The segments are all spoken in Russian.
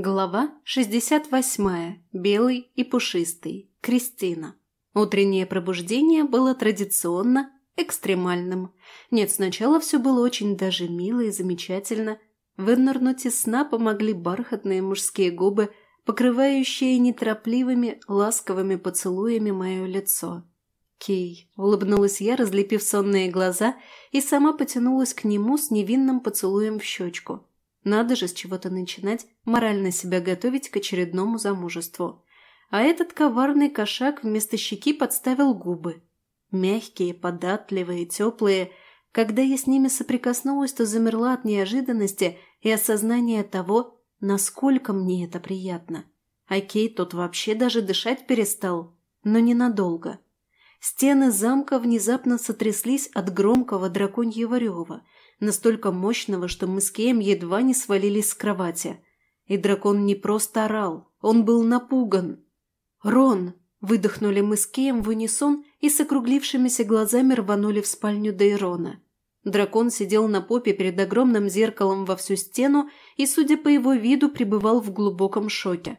Глава 68. Белый и пушистый. Кристина. Утреннее пробуждение было традиционно экстремальным. Нет, сначала все было очень даже мило и замечательно. Вынырнуть из сна помогли бархатные мужские губы, покрывающие неторопливыми, ласковыми поцелуями мое лицо. «Кей», — улыбнулась я, разлепив сонные глаза, и сама потянулась к нему с невинным поцелуем в щечку. Надо же с чего-то начинать морально себя готовить к очередному замужеству. А этот коварный кошак вместо щеки подставил губы. Мягкие, податливые, теплые. Когда я с ними соприкоснулась, то замерла от неожиданности и осознания того, насколько мне это приятно. А Кей тот вообще даже дышать перестал, но ненадолго. Стены замка внезапно сотряслись от громкого драконьего рева – настолько мощного, что мы с Кеем едва не свалились с кровати. И дракон не просто орал, он был напуган. «Рон!» – выдохнули мы с Кеем в унисон и с округлившимися глазами рванули в спальню Дейрона. Дракон сидел на попе перед огромным зеркалом во всю стену и, судя по его виду, пребывал в глубоком шоке.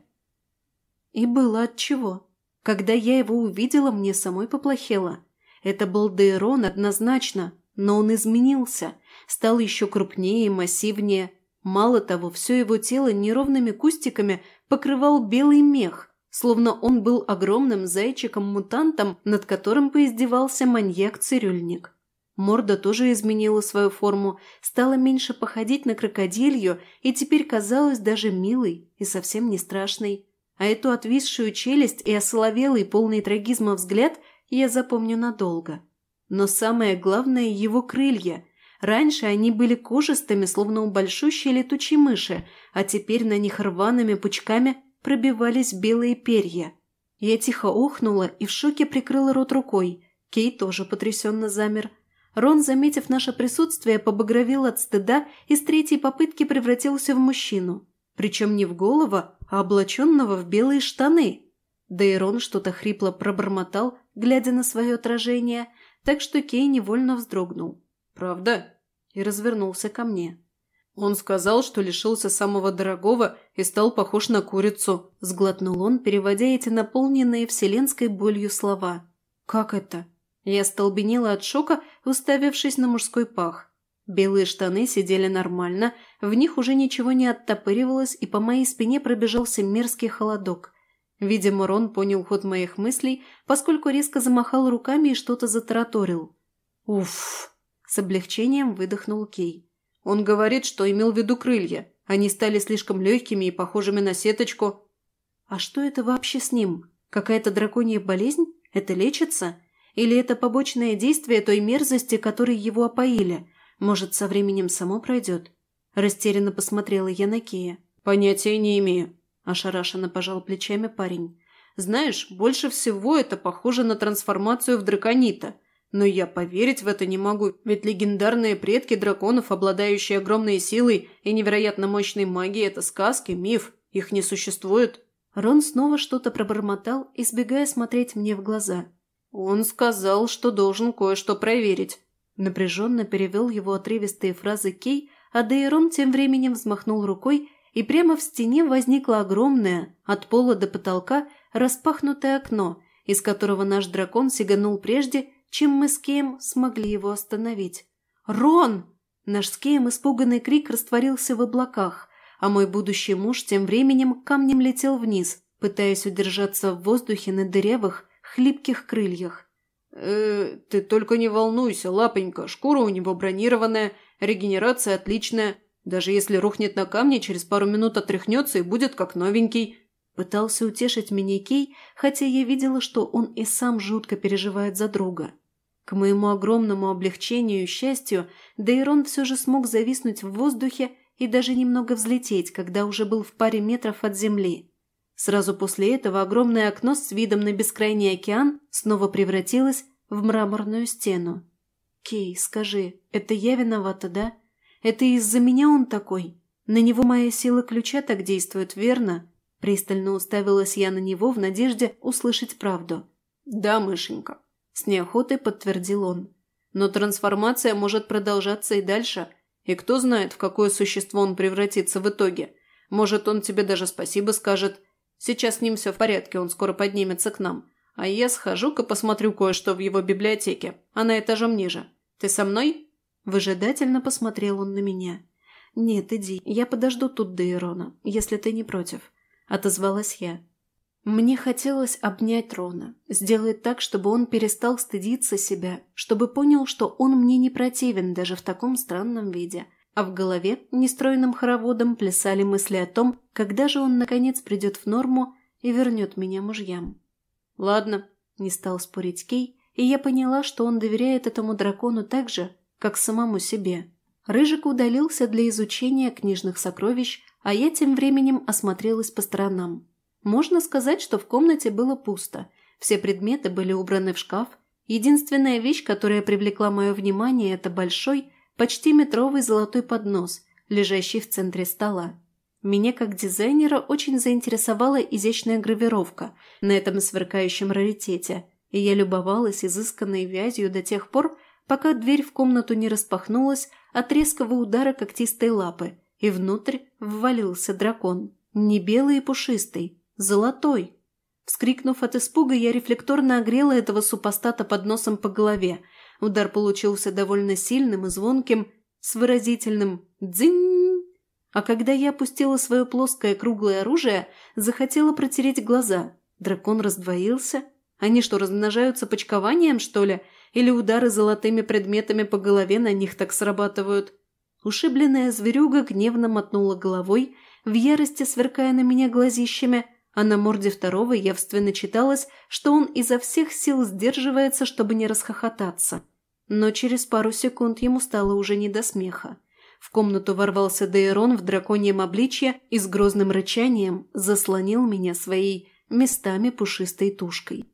И было отчего. Когда я его увидела, мне самой поплохело. Это был Дейрон однозначно, но он изменился, стал еще крупнее и массивнее. Мало того, все его тело неровными кустиками покрывал белый мех, словно он был огромным зайчиком-мутантом, над которым поиздевался маньяк-цирюльник. Морда тоже изменила свою форму, стала меньше походить на крокодилью и теперь казалась даже милой и совсем не страшной. А эту отвисшую челюсть и осоловелый, полный трагизма взгляд я запомню надолго. Но самое главное – его крылья. Раньше они были кожистыми, словно у большущей летучей мыши, а теперь на них рваными пучками пробивались белые перья. Я тихо охнула и в шоке прикрыла рот рукой. Кей тоже потрясенно замер. Рон, заметив наше присутствие, побагровил от стыда и с третьей попытки превратился в мужчину. Причем не в голову, а облаченного в белые штаны. Да и Рон что-то хрипло пробормотал, глядя на свое отражение – так что Кей невольно вздрогнул. «Правда?» и развернулся ко мне. «Он сказал, что лишился самого дорогого и стал похож на курицу», – сглотнул он, переводя эти наполненные вселенской болью слова. «Как это?» Я столбенела от шока, уставившись на мужской пах. Белые штаны сидели нормально, в них уже ничего не оттопыривалось, и по моей спине пробежался мерзкий холодок. Видимо, Рон понял ход моих мыслей, поскольку резко замахал руками и что-то затараторил. «Уф!» – с облегчением выдохнул Кей. «Он говорит, что имел в виду крылья. Они стали слишком легкими и похожими на сеточку». «А что это вообще с ним? Какая-то драконья болезнь? Это лечится? Или это побочное действие той мерзости, которой его опоили? Может, со временем само пройдет?» Растерянно посмотрела я на Кея. «Понятия не имею», Ошарашенно пожал плечами парень. «Знаешь, больше всего это похоже на трансформацию в драконита. Но я поверить в это не могу, ведь легендарные предки драконов, обладающие огромной силой и невероятно мощной магией, это сказки, миф. Их не существует». Рон снова что-то пробормотал, избегая смотреть мне в глаза. «Он сказал, что должен кое-что проверить». Напряженно перевел его отрывистые фразы Кей, а Дейрон тем временем взмахнул рукой, и прямо в стене возникло огромное, от пола до потолка, распахнутое окно, из которого наш дракон сиганул прежде, чем мы с Кеем смогли его остановить. «Рон!» Наш с Кеем испуганный крик растворился в облаках, а мой будущий муж тем временем камнем летел вниз, пытаясь удержаться в воздухе на дырявых, хлипких крыльях. «Э, ты только не волнуйся, лапонька, шкура у него бронированная, регенерация отличная, даже если рухнет на камни, через пару минут отряхнется и будет как новенький». Пытался утешить меня Кей, хотя я видела, что он и сам жутко переживает за друга. К моему огромному облегчению и счастью, Дейрон все же смог зависнуть в воздухе и даже немного взлететь, когда уже был в паре метров от земли. Сразу после этого огромное окно с видом на бескрайний океан снова превратилось в мраморную стену. «Кей, скажи, это я виновата, да?» Это из-за меня он такой? На него моя сила ключа так действует, верно?» Пристально уставилась я на него в надежде услышать правду. «Да, мышенька», – с неохотой подтвердил он. «Но трансформация может продолжаться и дальше, и кто знает, в какое существо он превратится в итоге. Может, он тебе даже спасибо скажет. Сейчас с ним все в порядке, он скоро поднимется к нам. А я схожу-ка посмотрю кое-что в его библиотеке. Она этажом ниже. Ты со мной?» Выжидательно посмотрел он на меня. «Нет, иди, я подожду тут до Ирона, если ты не против», – отозвалась я. Мне хотелось обнять Рона, сделать так, чтобы он перестал стыдиться себя, чтобы понял, что он мне не противен даже в таком странном виде. А в голове нестроенным хороводом плясали мысли о том, когда же он наконец придет в норму и вернет меня мужьям. «Ладно», – не стал спорить Кей, и я поняла, что он доверяет этому дракону так же, как самому себе. Рыжик удалился для изучения книжных сокровищ, а я тем временем осмотрелась по сторонам. Можно сказать, что в комнате было пусто. Все предметы были убраны в шкаф. Единственная вещь, которая привлекла мое внимание, это большой, почти метровый золотой поднос, лежащий в центре стола. Меня как дизайнера очень заинтересовала изящная гравировка на этом сверкающем раритете, и я любовалась изысканной вязью до тех пор, пока дверь в комнату не распахнулась от резкого удара когтистой лапы, и внутрь ввалился дракон. Не белый и пушистый, Золотой!» Вскрикнув от испуга, я рефлекторно огрела этого супостата под носом по голове. Удар получился довольно сильным и звонким, с выразительным «дзинь». А когда я опустила свое плоское круглое оружие, захотела протереть глаза. Дракон раздвоился. Они что, размножаются почкованием, что ли? Или удары золотыми предметами по голове на них так срабатывают? Ушибленная зверюга гневно мотнула головой, в ярости сверкая на меня глазищами – а на морде второго явственно читалось, что он изо всех сил сдерживается, чтобы не расхохотаться. Но через пару секунд ему стало уже не до смеха. В комнату ворвался Дейрон в драконьем обличье и с грозным рычанием заслонил меня своей местами пушистой тушкой.